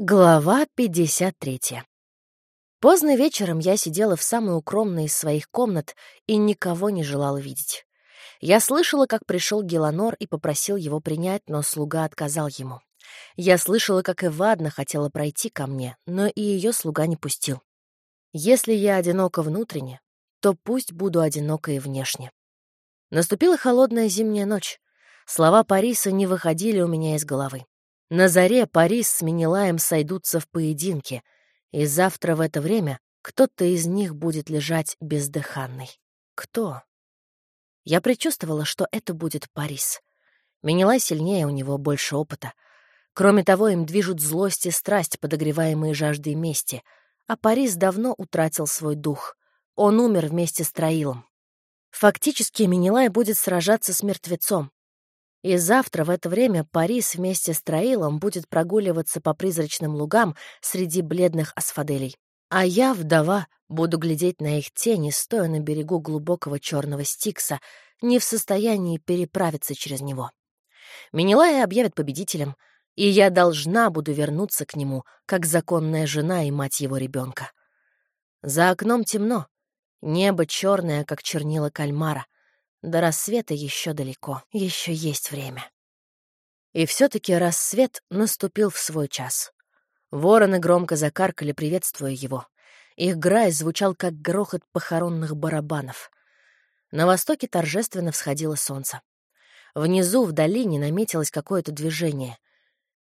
Глава 53. Поздно вечером я сидела в самой укромной из своих комнат и никого не желала видеть. Я слышала, как пришел Геланор и попросил его принять, но слуга отказал ему. Я слышала, как Эвадна хотела пройти ко мне, но и ее слуга не пустил. Если я одинока внутренне, то пусть буду одинока и внешне. Наступила холодная зимняя ночь. Слова Париса не выходили у меня из головы. На заре Парис с Менелаем сойдутся в поединке, и завтра в это время кто-то из них будет лежать бездыханный. Кто? Я предчувствовала, что это будет Парис. Менелай сильнее, у него больше опыта. Кроме того, им движут злость и страсть, подогреваемые жаждой мести, а Парис давно утратил свой дух. Он умер вместе с Троилом. Фактически Менелай будет сражаться с мертвецом, и завтра в это время Парис вместе с Троилом будет прогуливаться по призрачным лугам среди бледных асфаделей. А я, вдова, буду глядеть на их тени, стоя на берегу глубокого черного стикса, не в состоянии переправиться через него. Менелая объявят победителем, и я должна буду вернуться к нему, как законная жена и мать его ребенка. За окном темно, небо черное, как чернила кальмара — до рассвета еще далеко, еще есть время. И все-таки рассвет наступил в свой час. Вороны громко закаркали, приветствуя его. Их грай звучал, как грохот похоронных барабанов. На востоке торжественно всходило солнце. Внизу, в долине, наметилось какое-то движение.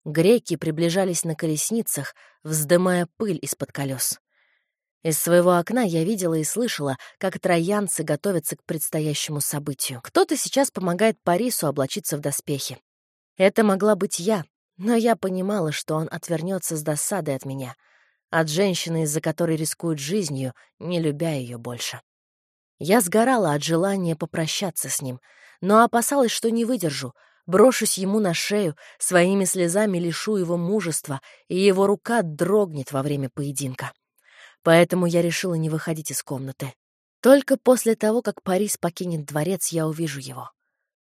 Греки приближались на колесницах, вздымая пыль из-под колес. Из своего окна я видела и слышала, как троянцы готовятся к предстоящему событию. Кто-то сейчас помогает Парису облачиться в доспехи. Это могла быть я, но я понимала, что он отвернется с досадой от меня, от женщины, из-за которой рискует жизнью, не любя ее больше. Я сгорала от желания попрощаться с ним, но опасалась, что не выдержу, брошусь ему на шею, своими слезами лишу его мужества, и его рука дрогнет во время поединка. Поэтому я решила не выходить из комнаты. Только после того, как Парис покинет дворец, я увижу его.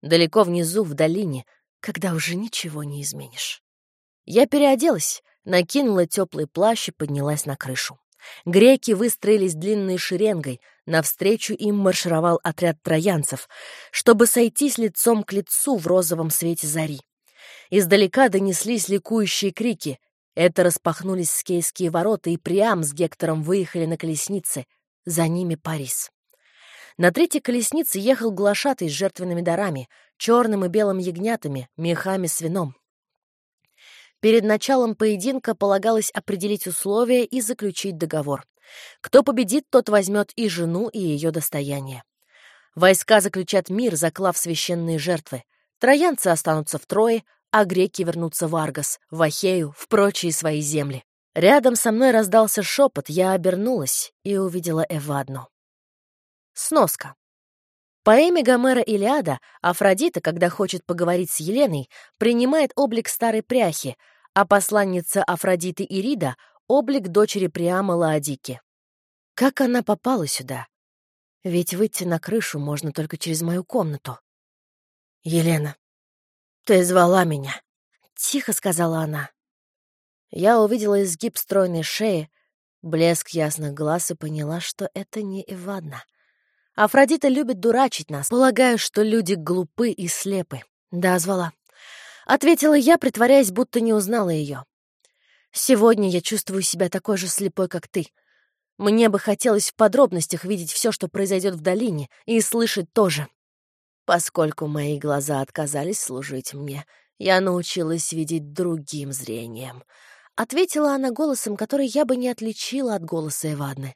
Далеко внизу, в долине, когда уже ничего не изменишь. Я переоделась, накинула теплый плащ и поднялась на крышу. Греки выстроились длинной шеренгой, навстречу им маршировал отряд троянцев, чтобы сойтись лицом к лицу в розовом свете зари. Издалека донеслись ликующие крики это распахнулись скейские ворота, и Приам с Гектором выехали на колеснице. За ними Парис. На третьей колеснице ехал глашатый с жертвенными дарами, черным и белым ягнятами, мехами с вином. Перед началом поединка полагалось определить условия и заключить договор. Кто победит, тот возьмет и жену, и ее достояние. Войска заключат мир, заклав священные жертвы. Троянцы останутся в Трое, а греки вернутся в Аргос, в Ахею, в прочие свои земли. Рядом со мной раздался шепот, я обернулась и увидела Эвадну. Сноска. По имя Гомера Илиада Афродита, когда хочет поговорить с Еленой, принимает облик старой пряхи, а посланница Афродиты Ирида — облик дочери Приама Лаодики. Как она попала сюда? Ведь выйти на крышу можно только через мою комнату. Елена, «Ты звала меня», — тихо сказала она. Я увидела изгиб стройной шеи, блеск ясных глаз и поняла, что это не Ивадна. Афродита любит дурачить нас. Полагаю, что люди глупы и слепы. Да, звала. Ответила я, притворяясь, будто не узнала ее. Сегодня я чувствую себя такой же слепой, как ты. Мне бы хотелось в подробностях видеть все, что произойдет в долине, и слышать тоже. Поскольку мои глаза отказались служить мне, я научилась видеть другим зрением. Ответила она голосом, который я бы не отличила от голоса Ивадны.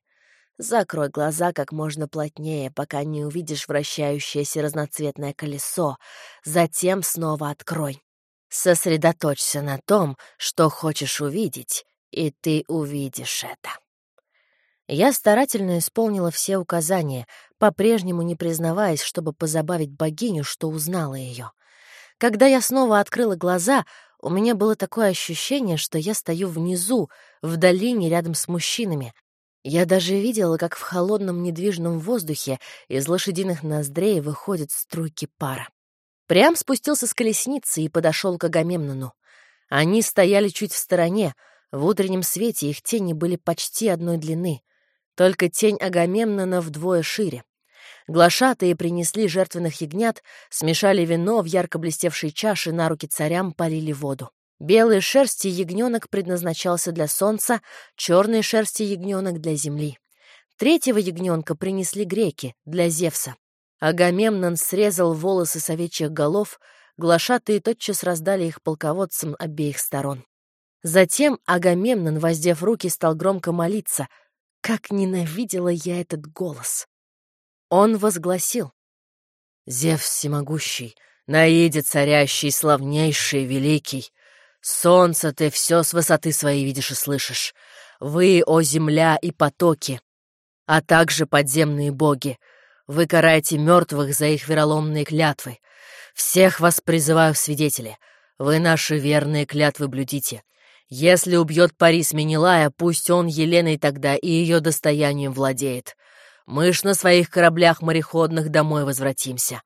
Закрой глаза как можно плотнее, пока не увидишь вращающееся разноцветное колесо. Затем снова открой. Сосредоточься на том, что хочешь увидеть, и ты увидишь это. Я старательно исполнила все указания, по-прежнему не признаваясь, чтобы позабавить богиню, что узнала ее. Когда я снова открыла глаза, у меня было такое ощущение, что я стою внизу, в долине рядом с мужчинами. Я даже видела, как в холодном недвижном воздухе из лошадиных ноздрей выходят струйки пара. Прям спустился с колесницы и подошел к Агамемнону. Они стояли чуть в стороне, В утреннем свете их тени были почти одной длины, только тень Агамемнона вдвое шире. Глашатые принесли жертвенных ягнят, смешали вино в ярко блестевшей чаше, на руки царям полили воду. Белые шерсти ягненок предназначался для солнца, черные шерсти ягненок для земли. Третьего ягненка принесли греки, для Зевса. Агамемнон срезал волосы с овечьих голов, глашатые тотчас раздали их полководцам обеих сторон. Затем Агамемнон, воздев руки, стал громко молиться. Как ненавидела я этот голос! Он возгласил. «Зевс всемогущий, наиде царящий, славнейший, великий, солнце ты все с высоты своей видишь и слышишь. Вы, о земля и потоки, а также подземные боги, вы караете мертвых за их вероломные клятвы. Всех вас призываю в свидетели. Вы наши верные клятвы блюдите. Если убьет Парис Менелая, пусть он Еленой тогда и ее достоянием владеет. Мы ж на своих кораблях мореходных домой возвратимся.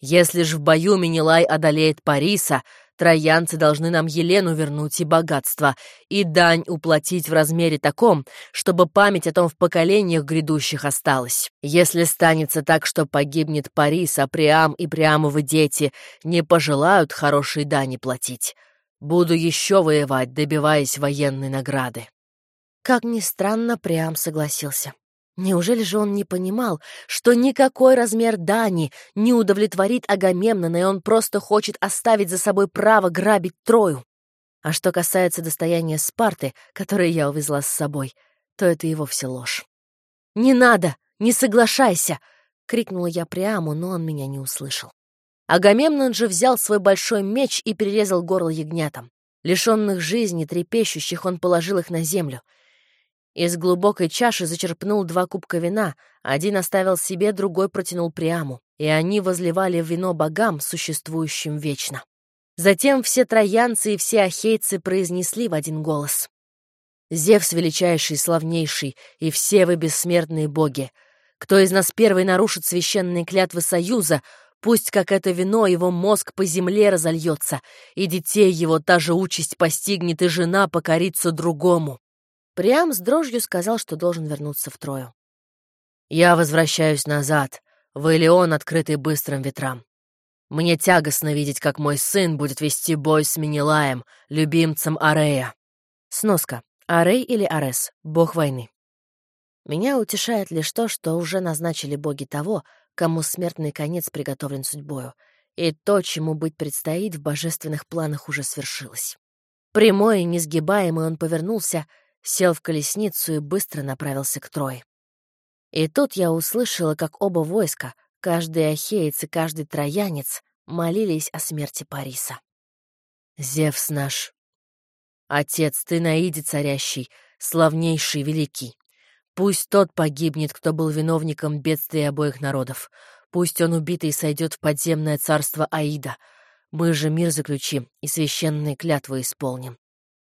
Если ж в бою Менелай одолеет Париса, троянцы должны нам Елену вернуть и богатство, и дань уплатить в размере таком, чтобы память о том в поколениях грядущих осталась. Если станется так, что погибнет Парис, а Приам и Приамовы дети не пожелают хорошей дани платить, Буду еще воевать, добиваясь военной награды. Как ни странно, Приам согласился. Неужели же он не понимал, что никакой размер дани не удовлетворит Агамемнона, и он просто хочет оставить за собой право грабить Трою? А что касается достояния Спарты, которое я увезла с собой, то это и вовсе ложь. «Не надо! Не соглашайся!» — крикнула я Приаму, но он меня не услышал. Агамемнон же взял свой большой меч и перерезал горло ягнятам. Лишенных жизни, трепещущих, он положил их на землю. Из глубокой чаши зачерпнул два кубка вина, один оставил себе, другой протянул Приаму, и они возливали вино богам, существующим вечно. Затем все троянцы и все ахейцы произнесли в один голос. «Зевс величайший, славнейший, и все вы бессмертные боги! Кто из нас первый нарушит священные клятвы союза, Пусть, как это вино, его мозг по земле разольется, и детей его та же участь постигнет, и жена покорится другому. Прям с дрожью сказал, что должен вернуться в Трою. «Я возвращаюсь назад, в Элеон, открытый быстрым ветрам. Мне тягостно видеть, как мой сын будет вести бой с Минилаем, любимцем Арея». Сноска. Арей или Арес — бог войны. Меня утешает лишь то, что уже назначили боги того, кому смертный конец приготовлен судьбою, и то, чему быть предстоит, в божественных планах уже свершилось. Прямой и несгибаемый он повернулся, сел в колесницу и быстро направился к Трое. И тут я услышала, как оба войска, каждый ахеец и каждый троянец, молились о смерти Париса. «Зевс наш, отец ты наиди царящий, славнейший, великий, Пусть тот погибнет, кто был виновником бедствия обоих народов. Пусть он убитый сойдет в подземное царство Аида. Мы же мир заключим и священные клятвы исполним.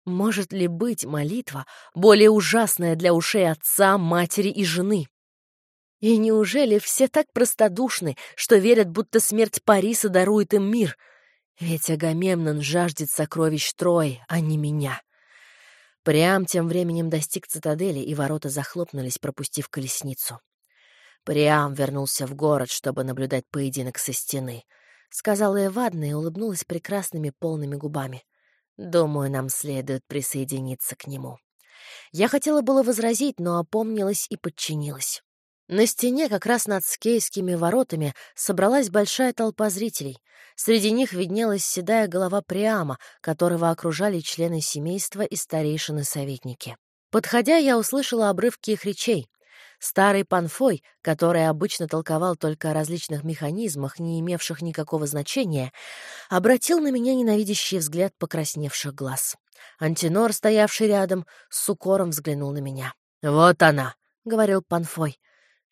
Может ли быть молитва более ужасная для ушей отца, матери и жены? И неужели все так простодушны, что верят, будто смерть Париса дарует им мир? Ведь Агамемнон жаждет сокровищ Трои, а не меня. Прям тем временем достиг цитадели, и ворота захлопнулись, пропустив колесницу. Прям вернулся в город, чтобы наблюдать поединок со стены. Сказала Эвадна и улыбнулась прекрасными полными губами. Думаю, нам следует присоединиться к нему. Я хотела было возразить, но опомнилась и подчинилась. На стене, как раз над скейскими воротами, собралась большая толпа зрителей. Среди них виднелась седая голова Приама, которого окружали члены семейства и старейшины-советники. Подходя, я услышала обрывки их речей. Старый Панфой, который обычно толковал только о различных механизмах, не имевших никакого значения, обратил на меня ненавидящий взгляд покрасневших глаз. Антинор, стоявший рядом, с укором взглянул на меня. «Вот она», — говорил Панфой,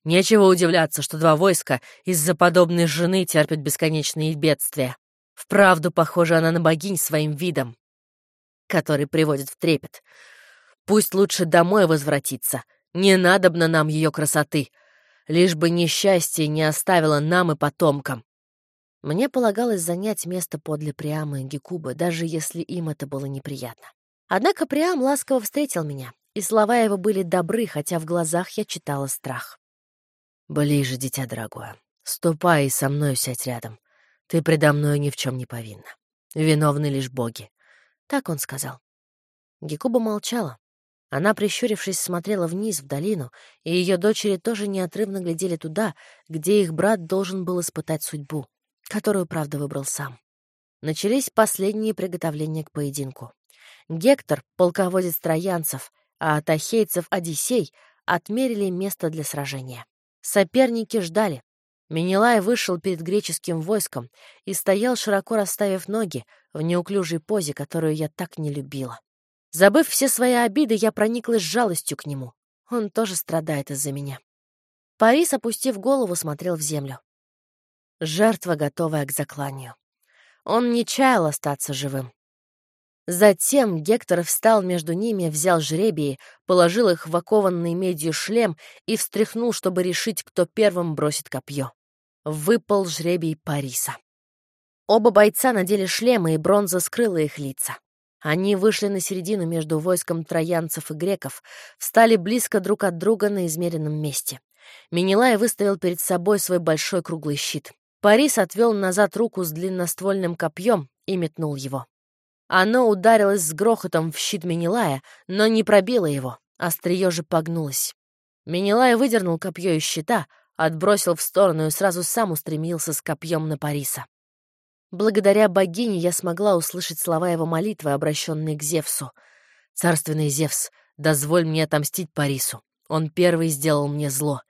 Нечего удивляться, что два войска из-за подобной жены терпят бесконечные бедствия. Вправду похожа она на богинь своим видом, который приводит в трепет. Пусть лучше домой возвратиться. Не надобно нам ее красоты. Лишь бы несчастье не оставило нам и потомкам. Мне полагалось занять место подле Приамы и Гекубы, даже если им это было неприятно. Однако Приам ласково встретил меня, и слова его были добры, хотя в глазах я читала страх. «Ближе, дитя дорогое. Ступай и со мной сядь рядом. Ты предо мной ни в чем не повинна. Виновны лишь боги». Так он сказал. Гекуба молчала. Она, прищурившись, смотрела вниз, в долину, и ее дочери тоже неотрывно глядели туда, где их брат должен был испытать судьбу, которую, правда, выбрал сам. Начались последние приготовления к поединку. Гектор, полководец троянцев, а от ахейцев Одиссей отмерили место для сражения. Соперники ждали. Менелай вышел перед греческим войском и стоял, широко расставив ноги, в неуклюжей позе, которую я так не любила. Забыв все свои обиды, я прониклась жалостью к нему. Он тоже страдает из-за меня. Парис, опустив голову, смотрел в землю. Жертва, готовая к закланию. Он не чаял остаться живым. Затем Гектор встал между ними, взял жребии, положил их в окованный медью шлем и встряхнул, чтобы решить, кто первым бросит копье. Выпал жребий Париса. Оба бойца надели шлемы, и бронза скрыла их лица. Они вышли на середину между войском троянцев и греков, встали близко друг от друга на измеренном месте. Менелай выставил перед собой свой большой круглый щит. Парис отвел назад руку с длинноствольным копьем и метнул его. Оно ударилось с грохотом в щит Менелая, но не пробило его, острие же погнулось. Менелай выдернул копье из щита, отбросил в сторону и сразу сам устремился с копьем на Париса. Благодаря богине я смогла услышать слова его молитвы, обращенные к Зевсу. «Царственный Зевс, дозволь мне отомстить Парису. Он первый сделал мне зло.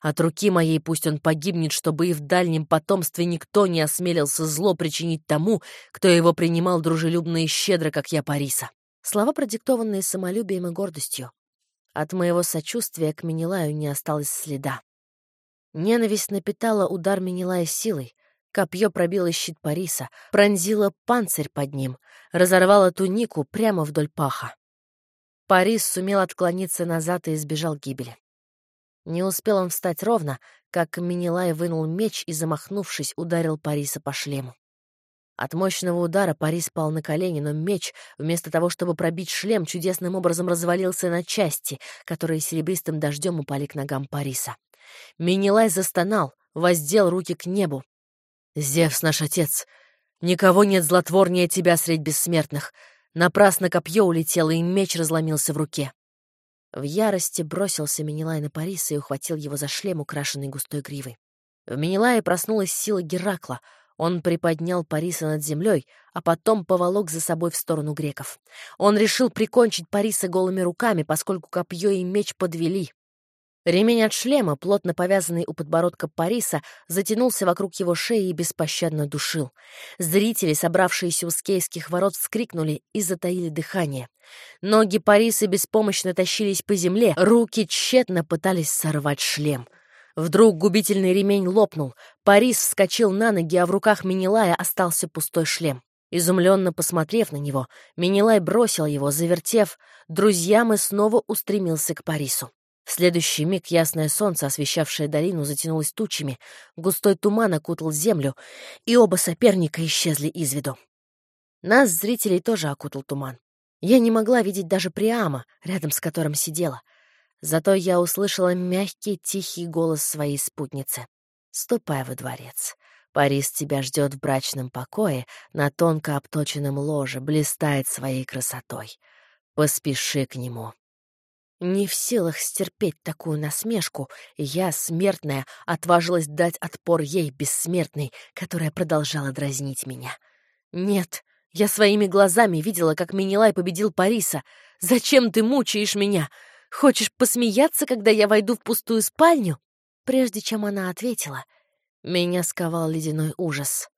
От руки моей пусть он погибнет, чтобы и в дальнем потомстве никто не осмелился зло причинить тому, кто его принимал дружелюбно и щедро, как я Париса». Слова, продиктованные самолюбием и гордостью. От моего сочувствия к Менелаю не осталось следа. Ненависть напитала удар Менелая силой, Копье пробило щит Париса, пронзило панцирь под ним, разорвало тунику прямо вдоль паха. Парис сумел отклониться назад и избежал гибели. Не успел он встать ровно, как Минилай вынул меч и, замахнувшись, ударил Париса по шлему. От мощного удара Парис пал на колени, но меч, вместо того, чтобы пробить шлем, чудесным образом развалился на части, которые серебристым дождем упали к ногам Париса. Минилай застонал, воздел руки к небу, «Зевс наш отец! Никого нет злотворнее тебя средь бессмертных! Напрасно копье улетело, и меч разломился в руке!» В ярости бросился Менелай на Париса и ухватил его за шлем, украшенный густой гривой. В Менелае проснулась сила Геракла. Он приподнял Париса над землей, а потом поволок за собой в сторону греков. Он решил прикончить Париса голыми руками, поскольку копье и меч подвели. Ремень от шлема, плотно повязанный у подбородка Париса, затянулся вокруг его шеи и беспощадно душил. Зрители, собравшиеся у скейских ворот, вскрикнули и затаили дыхание. Ноги Париса беспомощно тащились по земле, руки тщетно пытались сорвать шлем. Вдруг губительный ремень лопнул. Парис вскочил на ноги, а в руках Минилая остался пустой шлем. Изумленно посмотрев на него, Минилай бросил его, завертев друзьям и снова устремился к Парису. В следующий миг ясное солнце, освещавшее долину, затянулось тучами, густой туман окутал землю, и оба соперника исчезли из виду. Нас, зрителей, тоже окутал туман. Я не могла видеть даже Приама, рядом с которым сидела. Зато я услышала мягкий, тихий голос своей спутницы. «Ступай во дворец. Парис тебя ждет в брачном покое, на тонко обточенном ложе, блистает своей красотой. Поспеши к нему». Не в силах стерпеть такую насмешку, я, смертная, отважилась дать отпор ей, бессмертной, которая продолжала дразнить меня. Нет, я своими глазами видела, как Минилай победил Париса. Зачем ты мучаешь меня? Хочешь посмеяться, когда я войду в пустую спальню? Прежде чем она ответила, меня сковал ледяной ужас.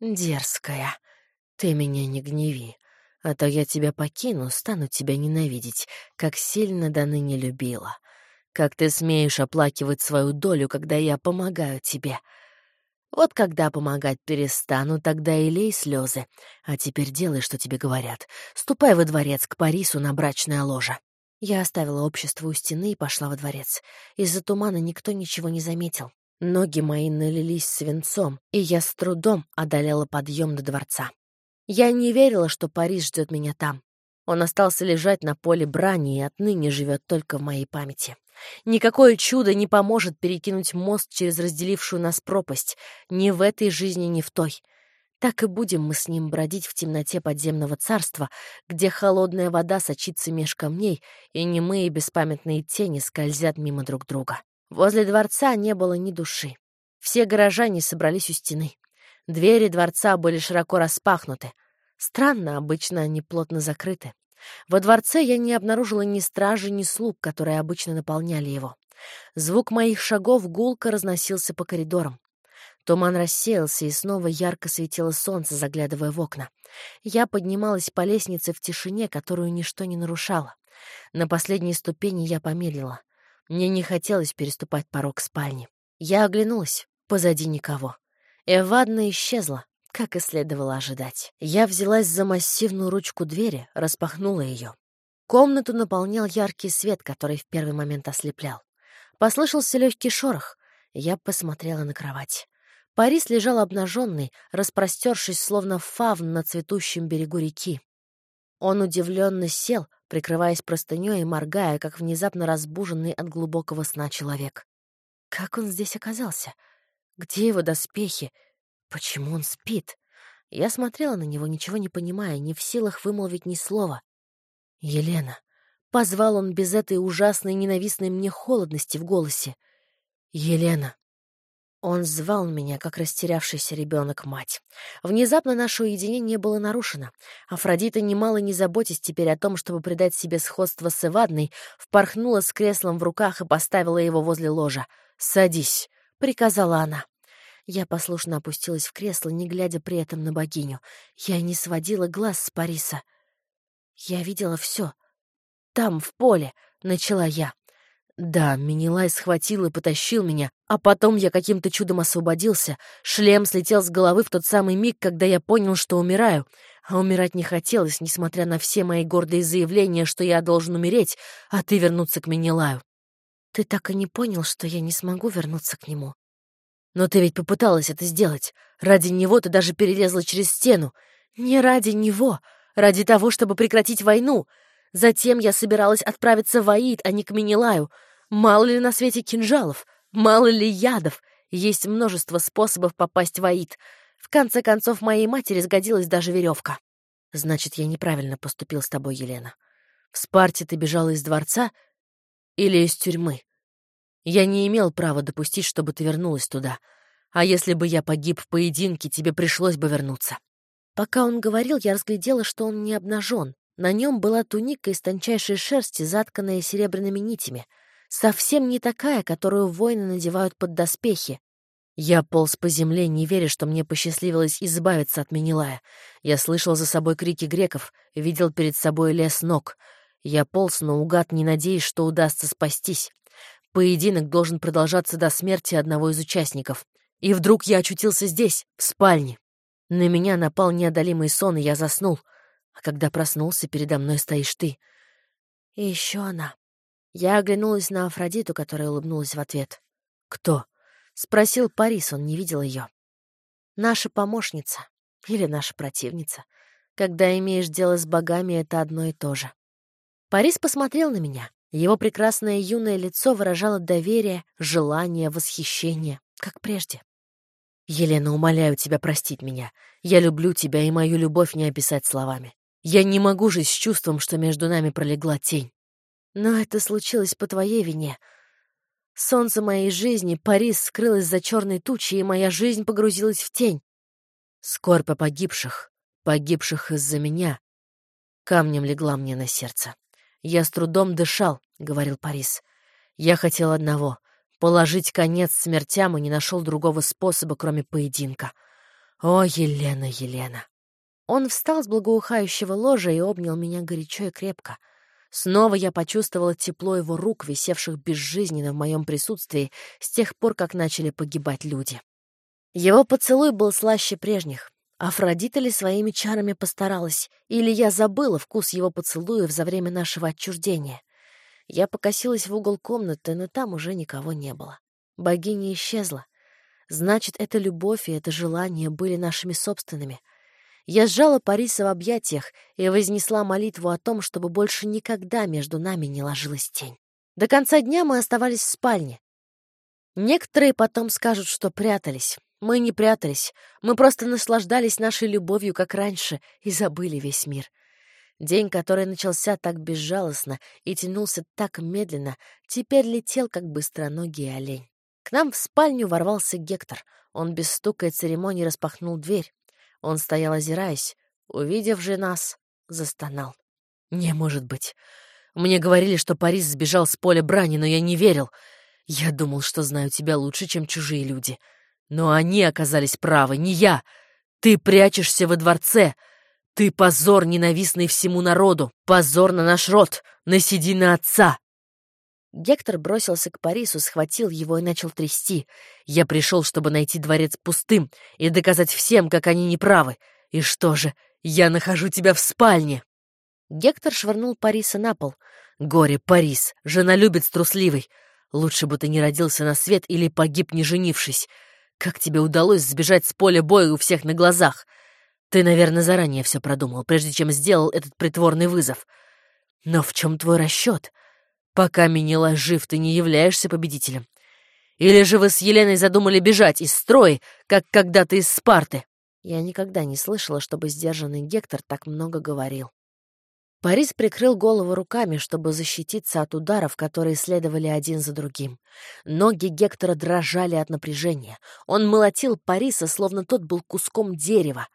Дерзкая, ты меня не гневи. А то я тебя покину, стану тебя ненавидеть, как сильно до ныне любила. Как ты смеешь оплакивать свою долю, когда я помогаю тебе? Вот когда помогать перестану, тогда и лей слезы. А теперь делай, что тебе говорят. Ступай во дворец к Парису на брачное ложе. Я оставила общество у стены и пошла во дворец. Из-за тумана никто ничего не заметил. Ноги мои налились свинцом, и я с трудом одолела подъем до дворца. Я не верила, что Париж ждет меня там. Он остался лежать на поле брани и отныне живет только в моей памяти. Никакое чудо не поможет перекинуть мост через разделившую нас пропасть, ни в этой жизни, ни в той. Так и будем мы с ним бродить в темноте подземного царства, где холодная вода сочится меж камней, и немые беспамятные тени скользят мимо друг друга. Возле дворца не было ни души. Все горожане собрались у стены. Двери дворца были широко распахнуты. Странно, обычно они плотно закрыты. Во дворце я не обнаружила ни стражи, ни слуг, которые обычно наполняли его. Звук моих шагов гулко разносился по коридорам. Туман рассеялся, и снова ярко светило солнце, заглядывая в окна. Я поднималась по лестнице в тишине, которую ничто не нарушало. На последней ступени я помедлила. Мне не хотелось переступать порог спальни. Я оглянулась. Позади никого. Эвадна исчезла, как и следовало ожидать. Я взялась за массивную ручку двери, распахнула ее. Комнату наполнял яркий свет, который в первый момент ослеплял. Послышался легкий шорох. Я посмотрела на кровать. Парис лежал обнаженный, распростершись, словно фавн на цветущем берегу реки. Он удивленно сел, прикрываясь простыней и моргая, как внезапно разбуженный от глубокого сна человек. Как он здесь оказался? Где его доспехи? Почему он спит? Я смотрела на него, ничего не понимая, не в силах вымолвить ни слова. «Елена!» — позвал он без этой ужасной ненавистной мне холодности в голосе. «Елена!» Он звал меня, как растерявшийся ребенок мать. Внезапно наше уединение было нарушено. Афродита, немало не заботясь теперь о том, чтобы придать себе сходство с Ивадной, впорхнула с креслом в руках и поставила его возле ложа. «Садись», — приказала она. Я послушно опустилась в кресло, не глядя при этом на богиню. Я не сводила глаз с Париса. Я видела все. Там, в поле, начала я. Да, Минилай схватил и потащил меня, а потом я каким-то чудом освободился. Шлем слетел с головы в тот самый миг, когда я понял, что умираю. А умирать не хотелось, несмотря на все мои гордые заявления, что я должен умереть, а ты вернуться к Минилаю. Ты так и не понял, что я не смогу вернуться к нему. Но ты ведь попыталась это сделать. Ради него ты даже перелезла через стену. Не ради него, ради того, чтобы прекратить войну. Затем я собиралась отправиться в Аид, а не к Минилаю. Мало ли на свете кинжалов, мало ли ядов. Есть множество способов попасть в Аид. В конце концов, моей матери сгодилась даже веревка. Значит, я неправильно поступил с тобой, Елена. В Спарте ты бежала из дворца, или из тюрьмы. Я не имел права допустить, чтобы ты вернулась туда. А если бы я погиб в поединке, тебе пришлось бы вернуться. Пока он говорил, я разглядела, что он не обнажен. На нем была туника из тончайшей шерсти, затканная серебряными нитями. Совсем не такая, которую воины надевают под доспехи. Я полз по земле, не веря, что мне посчастливилось избавиться от Менелая. Я слышал за собой крики греков, видел перед собой лес ног — я полз наугад, не надеясь, что удастся спастись. Поединок должен продолжаться до смерти одного из участников. И вдруг я очутился здесь, в спальне. На меня напал неодолимый сон, и я заснул. А когда проснулся, передо мной стоишь ты. И еще она. Я оглянулась на Афродиту, которая улыбнулась в ответ. «Кто?» — спросил Парис, он не видел ее. «Наша помощница. Или наша противница. Когда имеешь дело с богами, это одно и то же». Парис посмотрел на меня. Его прекрасное юное лицо выражало доверие, желание, восхищение, как прежде. «Елена, умоляю тебя простить меня. Я люблю тебя, и мою любовь не описать словами. Я не могу жить с чувством, что между нами пролегла тень. Но это случилось по твоей вине. Солнце моей жизни, Парис, скрылось за черной тучей, и моя жизнь погрузилась в тень. Скорбь о погибших, погибших из-за меня, камнем легла мне на сердце. «Я с трудом дышал», — говорил Парис. «Я хотел одного — положить конец смертям и не нашел другого способа, кроме поединка. О, Елена, Елена!» Он встал с благоухающего ложа и обнял меня горячо и крепко. Снова я почувствовала тепло его рук, висевших безжизненно в моем присутствии с тех пор, как начали погибать люди. Его поцелуй был слаще прежних. Афродита ли своими чарами постаралась, или я забыла вкус его поцелуев за время нашего отчуждения. Я покосилась в угол комнаты, но там уже никого не было. Богиня исчезла. Значит, эта любовь и это желание были нашими собственными. Я сжала Париса в объятиях и вознесла молитву о том, чтобы больше никогда между нами не ложилась тень. До конца дня мы оставались в спальне. Некоторые потом скажут, что прятались. Мы не прятались, мы просто наслаждались нашей любовью, как раньше, и забыли весь мир. День, который начался так безжалостно и тянулся так медленно, теперь летел, как быстроногий олень. К нам в спальню ворвался Гектор. Он без стука и церемонии распахнул дверь. Он стоял, озираясь. Увидев же нас, застонал. «Не может быть. Мне говорили, что Парис сбежал с поля брани, но я не верил. Я думал, что знаю тебя лучше, чем чужие люди. Но они оказались правы, не я. Ты прячешься во дворце. Ты позор, ненавистный всему народу. Позор на наш род, на седина отца. Гектор бросился к Парису, схватил его и начал трясти. Я пришел, чтобы найти дворец пустым и доказать всем, как они неправы. И что же, я нахожу тебя в спальне. Гектор швырнул Париса на пол. «Горе, Парис, жена любит трусливой. Лучше бы ты не родился на свет или погиб, не женившись. Как тебе удалось сбежать с поля боя у всех на глазах? Ты, наверное, заранее все продумал, прежде чем сделал этот притворный вызов. Но в чем твой расчет? Пока Минила жив, ты не являешься победителем. Или же вы с Еленой задумали бежать из строя, как когда-то из Спарты?» Я никогда не слышала, чтобы сдержанный Гектор так много говорил. Парис прикрыл голову руками, чтобы защититься от ударов, которые следовали один за другим. Ноги Гектора дрожали от напряжения. Он молотил Париса, словно тот был куском дерева.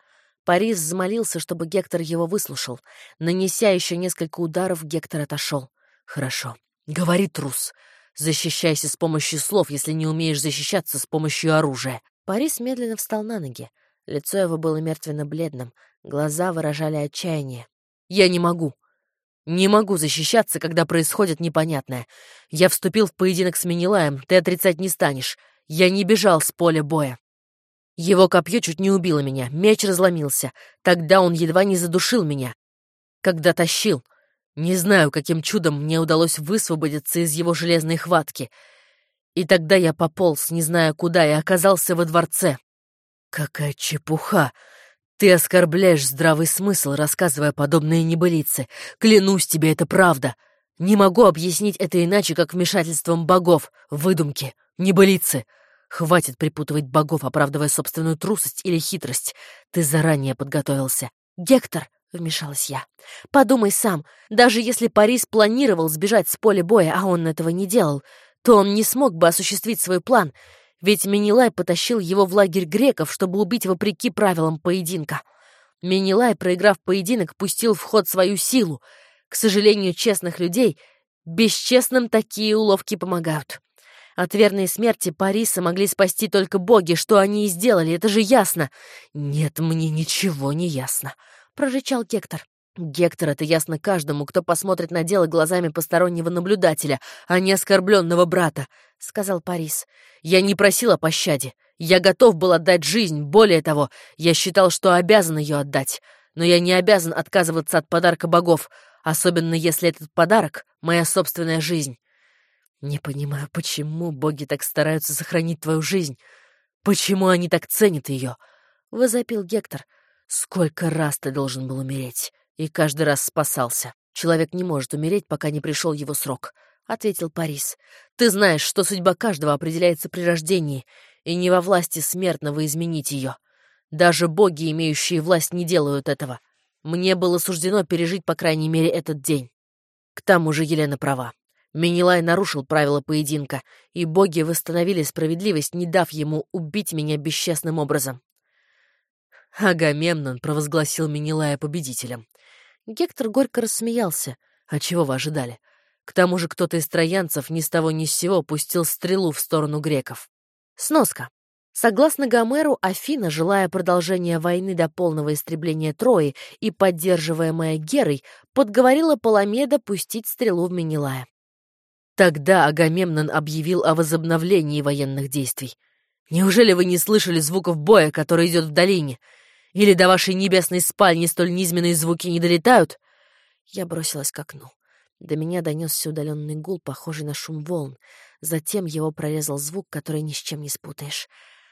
Парис взмолился, чтобы Гектор его выслушал. Нанеся еще несколько ударов, Гектор отошел. «Хорошо. Говори, трус. Защищайся с помощью слов, если не умеешь защищаться с помощью оружия». Парис медленно встал на ноги. Лицо его было мертвенно-бледным, глаза выражали отчаяние. Я не могу. Не могу защищаться, когда происходит непонятное. Я вступил в поединок с Минилаем, ты отрицать не станешь. Я не бежал с поля боя. Его копье чуть не убило меня, меч разломился. Тогда он едва не задушил меня. Когда тащил. Не знаю, каким чудом мне удалось высвободиться из его железной хватки. И тогда я пополз, не зная куда, и оказался во дворце. Какая чепуха! Ты оскорбляешь здравый смысл, рассказывая подобные небылицы. Клянусь тебе, это правда. Не могу объяснить это иначе, как вмешательством богов, выдумки, небылицы. Хватит припутывать богов, оправдывая собственную трусость или хитрость. Ты заранее подготовился. Гектор, — вмешалась я. «Подумай сам, даже если Парис планировал сбежать с поля боя, а он этого не делал, то он не смог бы осуществить свой план, ведь Менелай потащил его в лагерь греков, чтобы убить вопреки правилам поединка. Менелай, проиграв поединок, пустил в ход свою силу. К сожалению, честных людей бесчестным такие уловки помогают. От верной смерти Париса могли спасти только боги, что они и сделали, это же ясно. Нет, мне ничего не ясно, — прорычал Гектор. Гектор — это ясно каждому, кто посмотрит на дело глазами постороннего наблюдателя, а не оскорбленного брата, — сказал Парис. «Я не просил о пощаде. Я готов был отдать жизнь. Более того, я считал, что обязан ее отдать. Но я не обязан отказываться от подарка богов, особенно если этот подарок — моя собственная жизнь. Не понимаю, почему боги так стараются сохранить твою жизнь? Почему они так ценят ее?» — возопил Гектор. «Сколько раз ты должен был умереть?» И каждый раз спасался. Человек не может умереть, пока не пришел его срок. — ответил Парис. «Ты знаешь, что судьба каждого определяется при рождении, и не во власти смертного изменить ее. Даже боги, имеющие власть, не делают этого. Мне было суждено пережить, по крайней мере, этот день. К тому же Елена права. Менелай нарушил правила поединка, и боги восстановили справедливость, не дав ему убить меня бесчестным образом. Агамемнон провозгласил Менелая победителем. Гектор горько рассмеялся. А чего вы ожидали? К тому же кто-то из троянцев ни с того ни с сего пустил стрелу в сторону греков. Сноска. Согласно Гомеру, Афина, желая продолжения войны до полного истребления Трои и поддерживаемая Герой, подговорила Паламеда пустить стрелу в Менелая. Тогда Агамемнон объявил о возобновлении военных действий. Неужели вы не слышали звуков боя, который идет в долине? Или до вашей небесной спальни столь низменные звуки не долетают? Я бросилась к окну. До меня донесся удаленный гул, похожий на шум волн. Затем его прорезал звук, который ни с чем не спутаешь.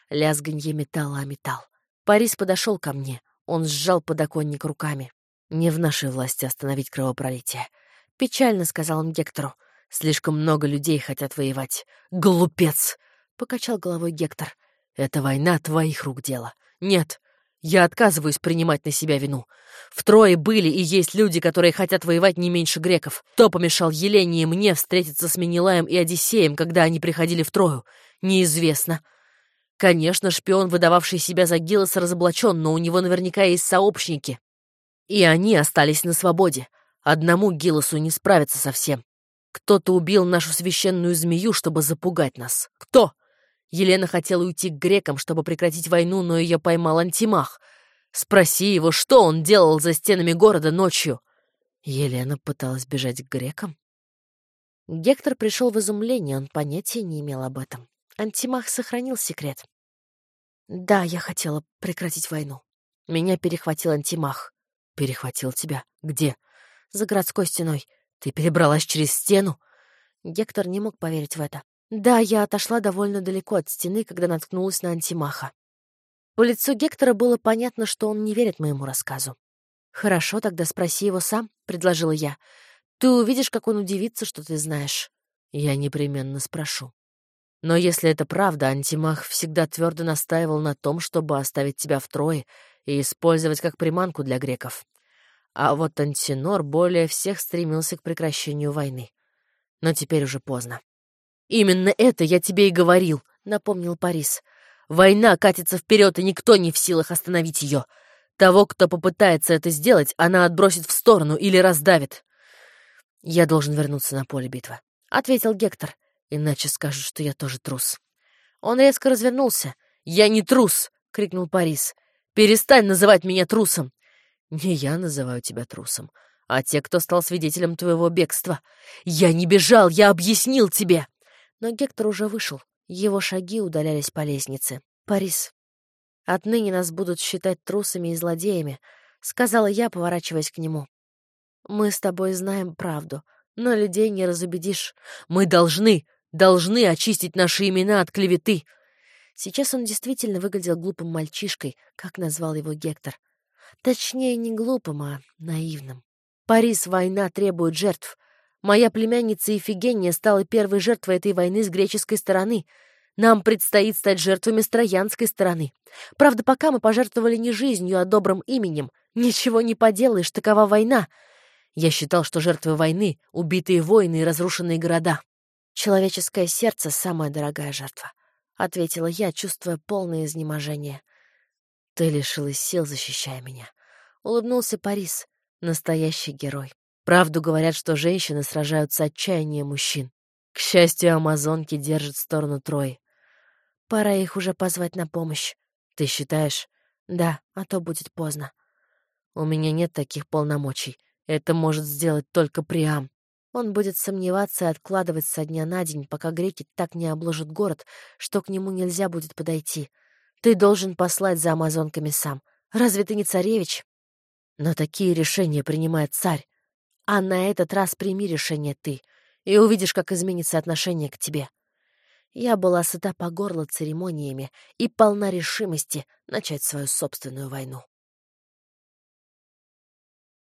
Лязганье металла о металл. Парис подошел ко мне. Он сжал подоконник руками. «Не в нашей власти остановить кровопролитие», — печально сказал он Гектору. «Слишком много людей хотят воевать. Глупец!» — покачал головой Гектор. «Это война твоих рук дело. Нет, я отказываюсь принимать на себя вину. Втрое были и есть люди, которые хотят воевать не меньше греков. Кто помешал Елене и мне встретиться с Менелаем и Одиссеем, когда они приходили в Трою? Неизвестно. Конечно, шпион, выдававший себя за Гилоса, разоблачен, но у него наверняка есть сообщники. И они остались на свободе. Одному Гилосу не справиться со всем. Кто-то убил нашу священную змею, чтобы запугать нас. Кто? Елена хотела уйти к грекам, чтобы прекратить войну, но ее поймал Антимах. Спроси его, что он делал за стенами города ночью. Елена пыталась бежать к грекам. Гектор пришел в изумление, он понятия не имел об этом. Антимах сохранил секрет. «Да, я хотела прекратить войну. Меня перехватил Антимах. «Перехватил тебя? Где?» «За городской стеной. Ты перебралась через стену?» Гектор не мог поверить в это. Да, я отошла довольно далеко от стены, когда наткнулась на Антимаха. По лицу Гектора было понятно, что он не верит моему рассказу. «Хорошо, тогда спроси его сам», — предложила я. «Ты увидишь, как он удивится, что ты знаешь». Я непременно спрошу. Но если это правда, Антимах всегда твердо настаивал на том, чтобы оставить тебя в Трое и использовать как приманку для греков. А вот Антинор более всех стремился к прекращению войны. Но теперь уже поздно. «Именно это я тебе и говорил», — напомнил Парис. «Война катится вперед, и никто не в силах остановить ее. Того, кто попытается это сделать, она отбросит в сторону или раздавит». «Я должен вернуться на поле битвы», — ответил Гектор. «Иначе скажут, что я тоже трус». Он резко развернулся. «Я не трус!» — крикнул Парис. «Перестань называть меня трусом!» «Не я называю тебя трусом, а те, кто стал свидетелем твоего бегства. Я не бежал, я объяснил тебе!» Но Гектор уже вышел. Его шаги удалялись по лестнице. «Парис, отныне нас будут считать трусами и злодеями», — сказала я, поворачиваясь к нему. «Мы с тобой знаем правду, но людей не разубедишь. Мы должны, должны очистить наши имена от клеветы». Сейчас он действительно выглядел глупым мальчишкой, как назвал его Гектор. Точнее, не глупым, а наивным. Парис война требует жертв, Моя племянница Ифигения стала первой жертвой этой войны с греческой стороны. Нам предстоит стать жертвами с троянской стороны. Правда, пока мы пожертвовали не жизнью, а добрым именем. Ничего не поделаешь, такова война. Я считал, что жертвы войны — убитые воины и разрушенные города. «Человеческое сердце — самая дорогая жертва», — ответила я, чувствуя полное изнеможение. «Ты лишилась сил, защищая меня», — улыбнулся Парис, настоящий герой. Правду говорят, что женщины сражаются отчаянием мужчин. К счастью, амазонки держат сторону Трои. Пора их уже позвать на помощь. Ты считаешь? Да, а то будет поздно. У меня нет таких полномочий. Это может сделать только Приам. Он будет сомневаться и откладывать со дня на день, пока греки так не обложат город, что к нему нельзя будет подойти. Ты должен послать за амазонками сам. Разве ты не царевич? Но такие решения принимает царь. А на этот раз прими решение ты, и увидишь, как изменится отношение к тебе. Я была сыта по горло церемониями и полна решимости начать свою собственную войну.